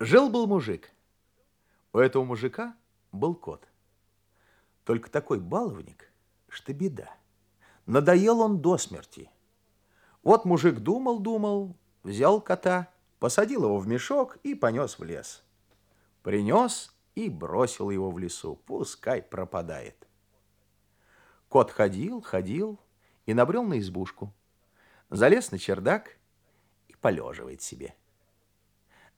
Жил-был мужик. У этого мужика был кот. Только такой баловник, что беда. Надоел он до смерти. Вот мужик думал-думал, взял кота, посадил его в мешок и понес в лес. Принес и бросил его в лесу, пускай пропадает. Кот ходил, ходил и набрел на избушку. Залез на чердак и полеживает себе.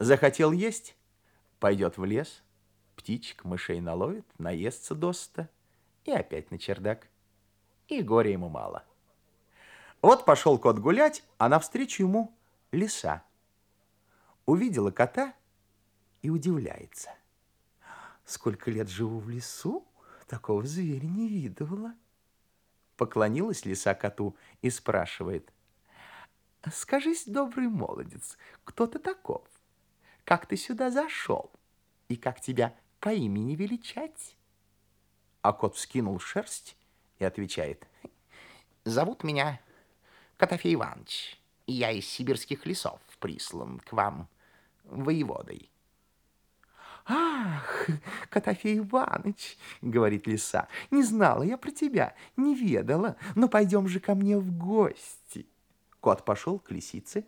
Захотел есть, пойдет в лес, птичек, мышей наловит, наестся досыта и опять на чердак. И горе ему мало. Вот пошел кот гулять, а навстречу ему лиса. Увидела кота и удивляется. Сколько лет живу в лесу, такого зверя не видывала. Поклонилась лиса коту и спрашивает. Скажись, добрый молодец, кто ты таков? Как ты сюда зашел и как тебя по имени величать. А кот вскинул шерсть и отвечает. Зовут меня Котофей Иванович, и я из сибирских лесов прислан к вам воеводой. «Ах, Котофей Иванович, — говорит лиса, — не знала я про тебя, не ведала, но пойдем же ко мне в гости». Кот пошел к лисице,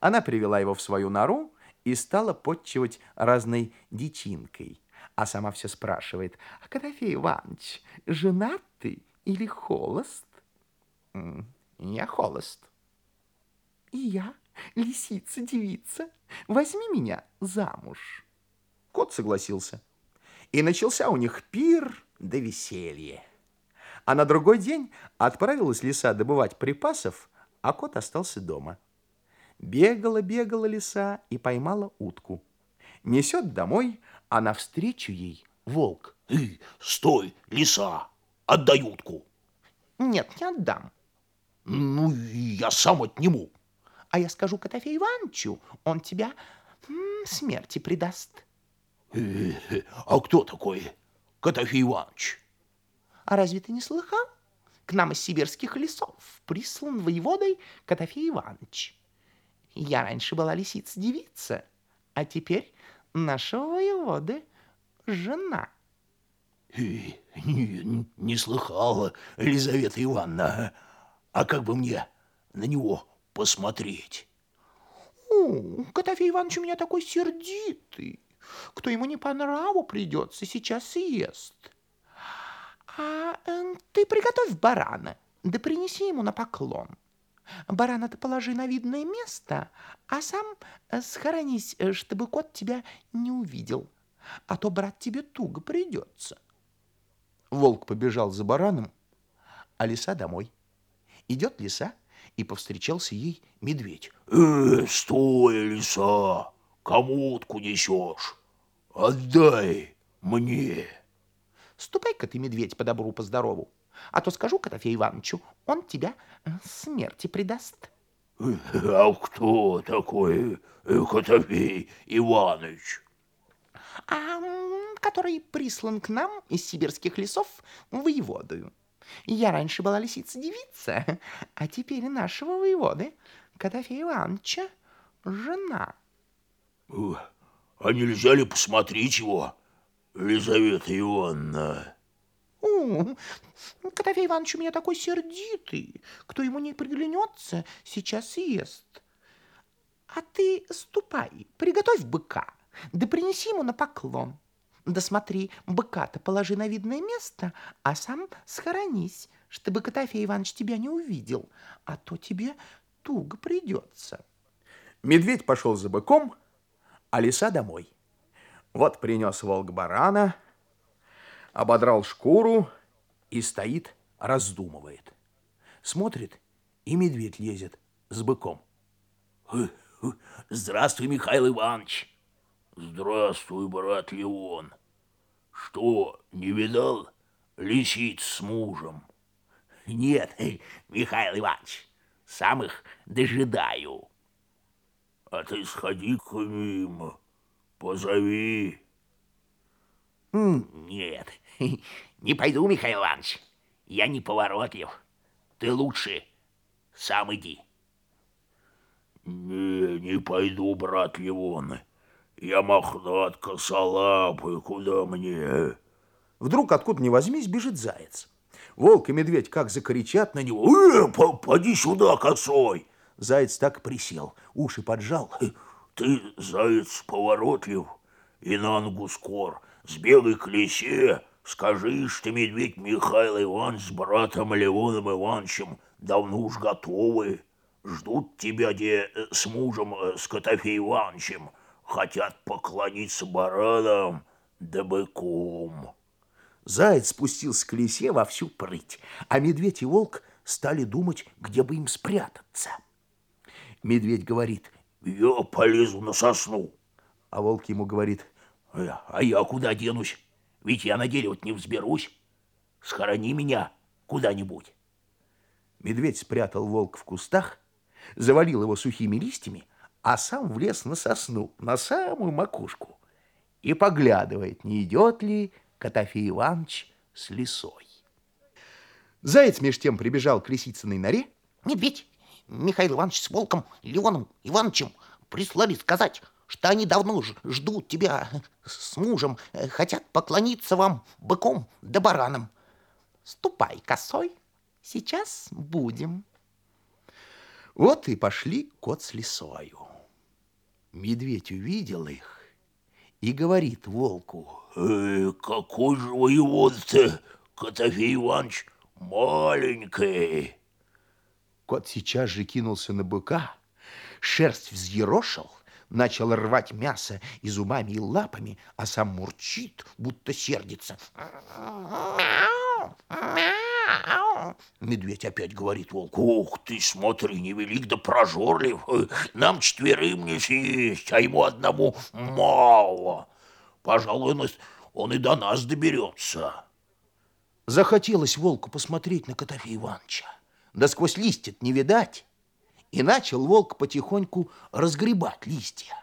она привела его в свою нору, и стала подчивать разной дичинкой. А сама все спрашивает, а Котофей Иванович, женат ты или холост? Я холост. И я, лисица-девица, возьми меня замуж. Кот согласился. И начался у них пир да веселье. А на другой день отправилась лиса добывать припасов, а кот остался дома. Бегала-бегала лиса и поймала утку. Несет домой, а навстречу ей волк. Эй, стой, лиса, отдай утку. Нет, не отдам. Ну, я сам отниму. А я скажу Котофею Ивановичу, он тебя м, смерти предаст. Э, а кто такой Котофей Иванович? А разве ты не слыхал? К нам из сибирских лесов прислан воеводой Котофей Иванович. Я раньше была лисица-девица, а теперь нашего воеводы жена. Не, не, не слыхала, Елизавета Ивановна. А как бы мне на него посмотреть? О, Котофей Иванович у меня такой сердитый. Кто ему не по нраву придется, сейчас съест. А э, ты приготовь барана, да принеси ему на поклон. Барана-то положи на видное место, а сам э, схоронись, э, чтобы кот тебя не увидел, а то брат тебе туго придется. Волк побежал за бараном, а лиса домой. Идет лиса, и повстречался ей медведь. «Э, стой, лиса, кому утку несешь? Отдай мне!» «Ступай-ка ты, медведь, по добру, по здорову, а то скажу Котофею Ивановичу, он тебя э, смерти предаст. А кто такой э, Котофей Иванович? А который прислан к нам из сибирских лесов воеводою. Я раньше была лисица-девица, а теперь нашего воеводы, Котофея Ивановича, жена. А нельзя ли посмотреть его, Елизавета Ивановна? О, Котофей Иванович у меня такой сердитый. Кто ему не приглянется, сейчас съест. А ты ступай, приготовь быка, да принеси ему на поклон. Да смотри, быка-то положи на видное место, а сам схоронись, чтобы Котофей Иванович тебя не увидел, а то тебе туго придется. Медведь пошел за быком, а лиса домой. Вот принес волк барана, ободрал шкуру и стоит, раздумывает. Смотрит, и медведь лезет с быком. Здравствуй, Михаил Иванович. Здравствуй, брат Леон. Что, не видал лисиц с мужем? Нет, Михаил Иванович, сам их дожидаю. А ты сходи к ним, позови. Нет, не пойду, Михаил Иванович. Я не поворотлив. Ты лучше сам иди. Не, не пойду, брат Левон. Я мохнат, косолапый, куда мне? Вдруг, откуда ни возьмись, бежит заяц. Волк и медведь как закричат на него. Э, по- поди сюда, косой. Заяц так присел, уши поджал. Ты, заяц, поворотлив и на ногу скор. С белой колесе скажи, что медведь Михаил Иванович с братом Леоном Ивановичем давно уж готовы. Ждут тебя, где э, с мужем, э, с Котофеем Ивановичем. Хотят поклониться баранам да быком. Заяц спустился к колесе во всю прыть, а медведь и волк стали думать, где бы им спрятаться. Медведь говорит, Я полезу на сосну. а волк ему говорит, «А- А я куда денусь? Ведь я на дерево не взберусь. Схорони меня куда-нибудь. Медведь спрятал волк в кустах, завалил его сухими листьями, а сам влез на сосну, на самую макушку, и поглядывает, не идет ли Котофей Иванович с лисой. Заяц меж тем прибежал к лисицыной норе, Медведь, Михаил Иванович с Волком, Леоном Ивановичем прислали сказать, что они давно ждут тебя с мужем, хотят поклониться вам быком да бараном. Ступай, косой, сейчас будем. Вот и пошли кот с лисою. Медведь увидел их и говорит волку, Э, какой же воевод-то, Котофей Иванович, маленький. Кот сейчас же кинулся на быка, шерсть взъерошил, начал рвать мясо и зубами, и лапами, а сам мурчит, будто сердится. Медведь опять говорит волку, ух ты, смотри, невелик да прожорлив, нам четверым не съесть, а ему одному мало. Пожалуй, он и до нас доберется. Захотелось волку посмотреть на Котофея Ивановича, да сквозь листья не видать. И начал волк потихоньку разгребать листья.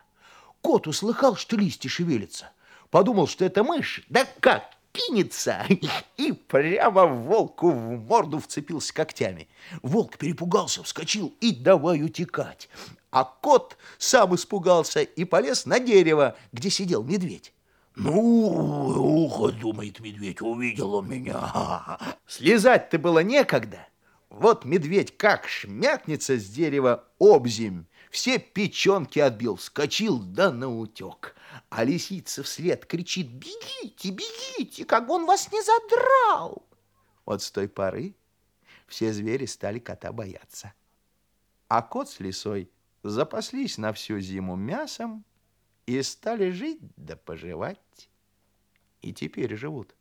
Кот услыхал, что листья шевелятся. Подумал, что это мышь. Да как кинется! И прямо волку в морду вцепился когтями. Волк перепугался, вскочил и давай утекать. А кот сам испугался и полез на дерево, где сидел медведь. Ну, ухо, думает медведь, увидел он меня. Слезать-то было некогда. Вот медведь как шмякнется с дерева обземь, все печенки отбил, вскочил да наутек. А лисица вслед кричит «Бегите, бегите, как бы он вас не задрал!» Вот с той поры все звери стали кота бояться. А кот с лисой запаслись на всю зиму мясом и стали жить да поживать. И теперь живут.